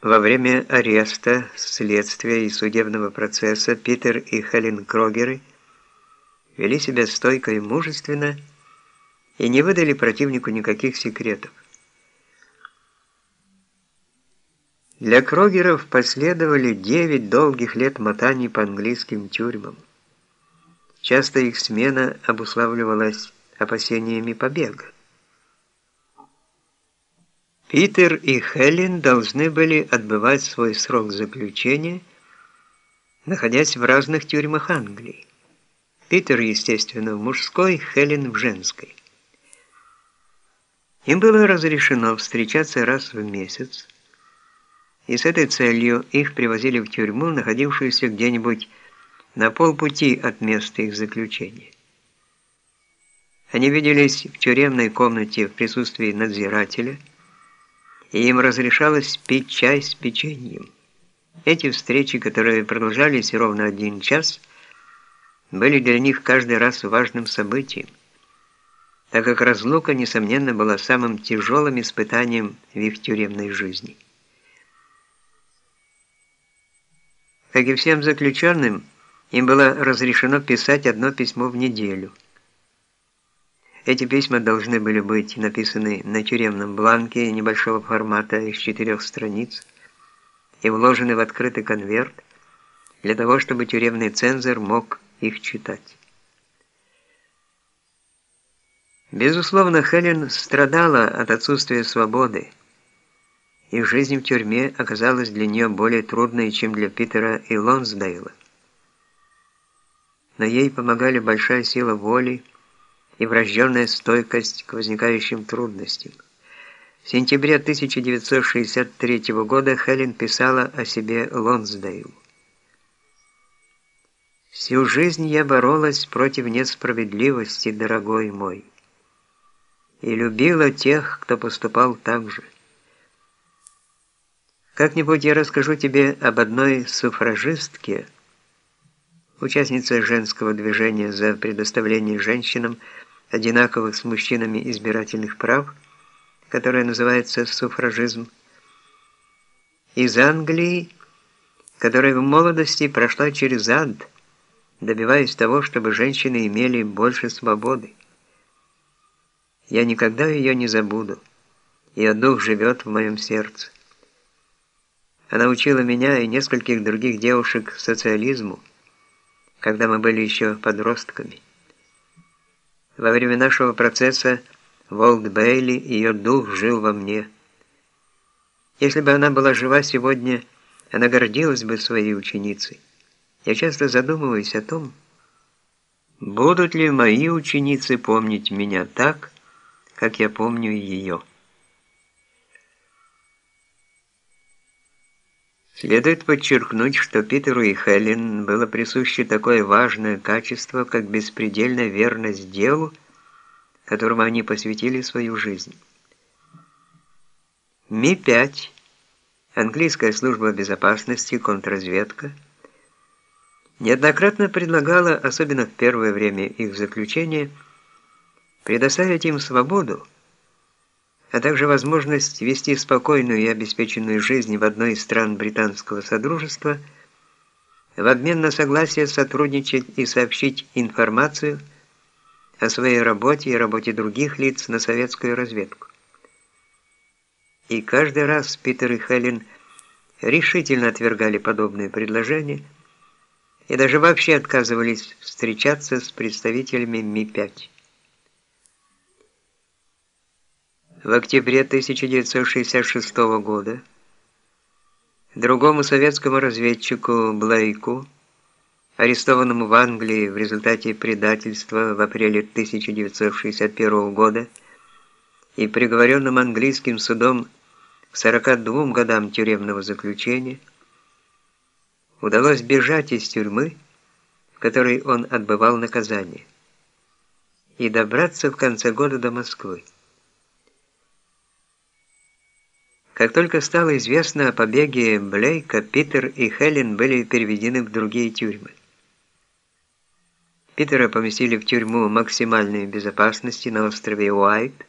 Во время ареста, следствия и судебного процесса Питер и Хелен Крогеры вели себя стойко и мужественно и не выдали противнику никаких секретов. Для Крогеров последовали 9 долгих лет мотаний по английским тюрьмам. Часто их смена обуславливалась опасениями побега. Питер и Хелен должны были отбывать свой срок заключения, находясь в разных тюрьмах Англии. Питер, естественно, в мужской, Хелен в женской. Им было разрешено встречаться раз в месяц, и с этой целью их привозили в тюрьму, находившуюся где-нибудь на полпути от места их заключения. Они виделись в тюремной комнате в присутствии надзирателя – и им разрешалось пить чай с печеньем. Эти встречи, которые продолжались ровно один час, были для них каждый раз важным событием, так как разлука, несомненно, была самым тяжелым испытанием в их тюремной жизни. Как и всем заключенным, им было разрешено писать одно письмо в неделю – эти письма должны были быть написаны на тюремном бланке небольшого формата из четырех страниц и вложены в открытый конверт для того, чтобы тюремный цензор мог их читать. Безусловно, Хелен страдала от отсутствия свободы, и жизнь в тюрьме оказалась для нее более трудной, чем для Питера и Лонсдейла. Но ей помогали большая сила воли, и врожденная стойкость к возникающим трудностям. В сентябре 1963 года Хелен писала о себе Лонсдейлу. «Всю жизнь я боролась против несправедливости, дорогой мой, и любила тех, кто поступал так же. Как-нибудь я расскажу тебе об одной суфражистке, участнице женского движения за предоставление женщинам одинаковых с мужчинами избирательных прав, которое называется суфражизм, из Англии, которая в молодости прошла через ад, добиваясь того, чтобы женщины имели больше свободы. Я никогда ее не забуду, ее дух живет в моем сердце. Она учила меня и нескольких других девушек социализму, когда мы были еще подростками. Во время нашего процесса Волт Бейли, ее дух жил во мне. Если бы она была жива сегодня, она гордилась бы своей ученицей. Я часто задумываюсь о том, будут ли мои ученицы помнить меня так, как я помню ее. Следует подчеркнуть, что Питеру и Хелен было присуще такое важное качество, как беспредельная верность делу, которому они посвятили свою жизнь. Ми-5, английская служба безопасности, контрразведка, неоднократно предлагала, особенно в первое время их заключения, предоставить им свободу, а также возможность вести спокойную и обеспеченную жизнь в одной из стран британского содружества в обмен на согласие сотрудничать и сообщить информацию о своей работе и работе других лиц на советскую разведку. И каждый раз Питер и Хелен решительно отвергали подобные предложения и даже вообще отказывались встречаться с представителями Ми-5. В октябре 1966 года другому советскому разведчику Блейку, арестованному в Англии в результате предательства в апреле 1961 года и приговоренному английским судом к 42 годам тюремного заключения, удалось бежать из тюрьмы, в которой он отбывал наказание, и добраться в конце года до Москвы. Как только стало известно о побеге Блейка, Питер и Хелен были переведены в другие тюрьмы. Питера поместили в тюрьму максимальной безопасности на острове Уайт,